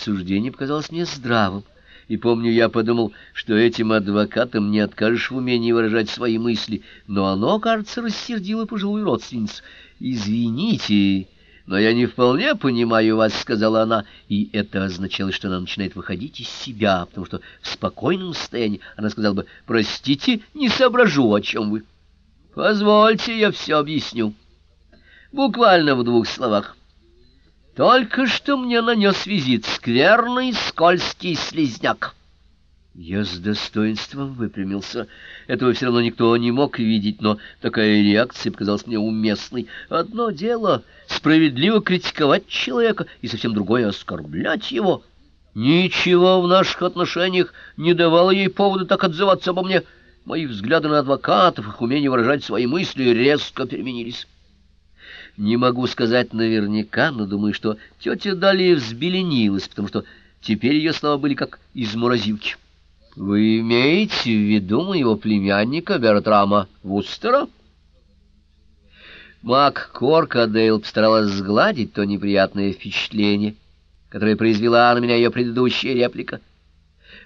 рассуждение показалось мне здравым. И помню, я подумал, что этим адвокатам не откажешь в умении выражать свои мысли, но оно, кажется, рассердило пожилую родственницу. «Извините, но я не вполне понимаю вас», — сказала она, и это означало, что она начинает выходить из себя, потому что в спокойном состоянии она сказала бы «Простите, не соображу, о чем вы». «Позвольте, я все объясню». Буквально в двух словах. Только что мне нанес визит скверный скользкий слизняк. Я с достоинством выпрямился. Этого все равно никто не мог видеть, но такая реакция показалась мне уместной. Одно дело — справедливо критиковать человека, и совсем другое — оскорблять его. Ничего в наших отношениях не давало ей повода так отзываться обо мне. Мои взгляды на адвокатов, их умение выражать свои мысли резко переменились. Не могу сказать наверняка, но думаю, что тетя далее взбеленилась, потому что теперь ее слова были как из морозилки. «Вы имеете в виду моего племянника Бертрама Вустера?» Мак Коркадейл постаралась сгладить то неприятное впечатление, которое произвела на меня ее предыдущая реплика.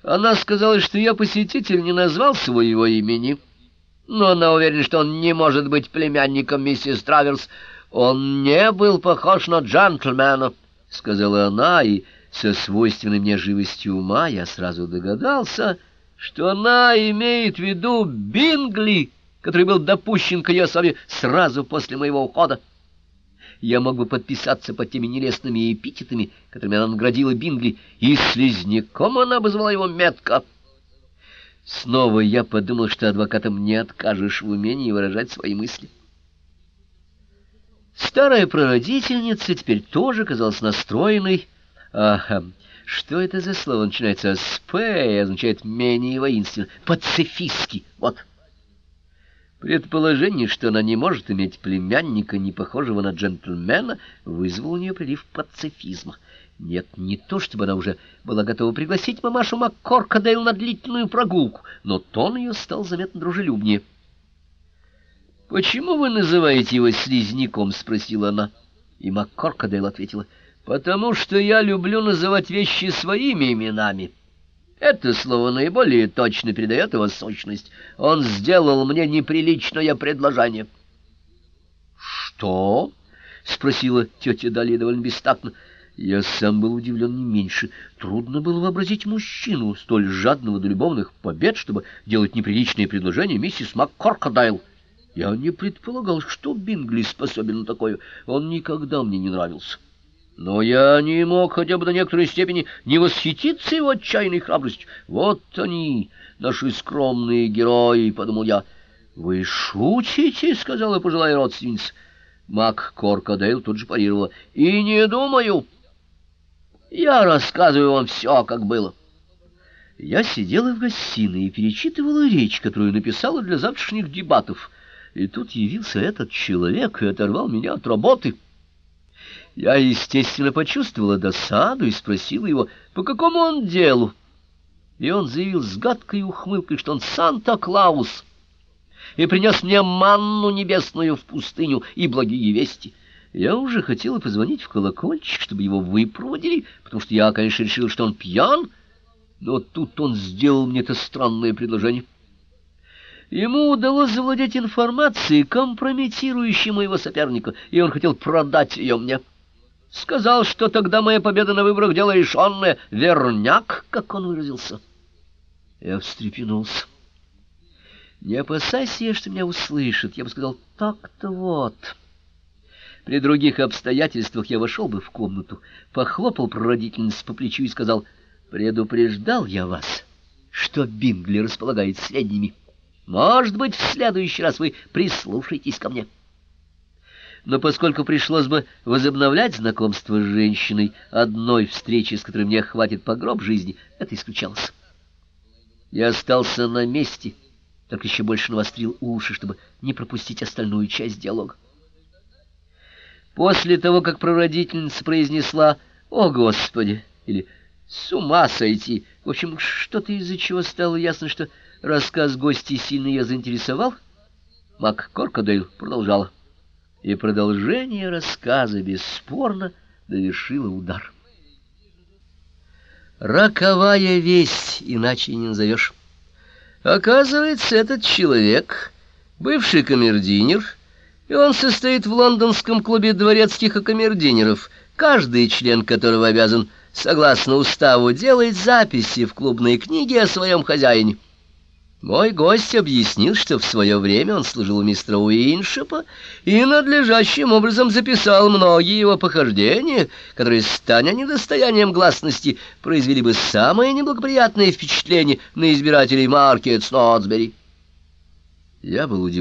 Она сказала, что я посетитель не назвал своего имени, но она уверена, что он не может быть племянником миссис Траверс, «Он не был похож на джентльмена», — сказала она, и со свойственной мне живостью ума я сразу догадался, что она имеет в виду Бингли, который был допущен к ее особе сразу после моего ухода. Я мог бы подписаться под теми нелестными эпитетами, которыми она наградила Бингли, и слизняком она обозвала его метко. Снова я подумал, что адвокатам не откажешь в умении выражать свои мысли. Старая прародительница теперь тоже казалась настроенной. А, что это за слово начинается с «п» и означает «менее воинственно»? Пацифистский, вот. Предположение, что она не может иметь племянника, не похожего на джентльмена, вызвало у нее прилив пацифизма. Нет, не то, чтобы она уже была готова пригласить мамашу МакКоркадейл на длительную прогулку, но тон ее стал заметно дружелюбнее. «Почему вы называете его слизняком?» — спросила она. И МакКоркадейл ответила. «Потому что я люблю называть вещи своими именами. Это слово наиболее точно передает его сущность. Он сделал мне неприличное предложение». «Что?» — спросила тетя Далия довольно бестактно. Я сам был удивлен не меньше. Трудно было вообразить мужчину, столь жадного до любовных побед, чтобы делать неприличные предложения миссис МакКоркадайл. Я не предполагал, что Бингли способен на такое. Он никогда мне не нравился. Но я не мог хотя бы до некоторой степени не восхититься его отчаянной храбростью. Вот они, наши скромные герои, — подумал я. — Вы шутите, — сказала пожилая родственница. Мак Коркадейл тут же парировала. — И не думаю. Я рассказываю вам все, как было. Я сидела в гостиной и перечитывала речь, которую написала для завтрашних дебатов — и тут явился этот человек и оторвал меня от работы. Я, естественно, почувствовала досаду и спросила его, по какому он делу. И он заявил с гадкой ухмылкой, что он Санта-Клаус, и принес мне манну небесную в пустыню и благие вести. Я уже хотела позвонить в колокольчик, чтобы его выпроводили, потому что я, конечно, решил, что он пьян, но тут он сделал мне это странное предложение. Ему удалось завладеть информацией, компрометирующей моего соперника, и он хотел продать ее мне. Сказал, что тогда моя победа на выборах — дело решенное, верняк, как он выразился. Я встрепенулся. Не опасайся, что меня услышат. Я бы сказал, так-то вот. При других обстоятельствах я вошел бы в комнату, похлопал прародительницу по плечу и сказал, предупреждал я вас, что Бингли располагает сведениями. Может быть, в следующий раз вы прислушаетесь ко мне. Но поскольку пришлось бы возобновлять знакомство с женщиной, одной встречи, с которой мне хватит по гроб жизни, это исключалось. Я остался на месте, только еще больше навострил уши, чтобы не пропустить остальную часть диалога. После того, как прародительница произнесла «О, Господи!» или «С ума сойти!» в общем, что-то из-за чего стало ясно, что Рассказ гостей сильно ее заинтересовал. Мак Коркадейл продолжала. И продолжение рассказа бесспорно довершило удар. Роковая весть, иначе не назовешь. Оказывается, этот человек, бывший камердинер, и он состоит в лондонском клубе дворецких и камердинеров, каждый член которого обязан, согласно уставу, делать записи в клубной книге о своем хозяине. Мой гость объяснил, что в свое время он служил у мистера Уиншипа и надлежащим образом записал многие его похождения, которые, станя недостоянием гласности, произвели бы самое неблагоприятное впечатление на избирателей Маркет Снотсбери. Я был удивлен.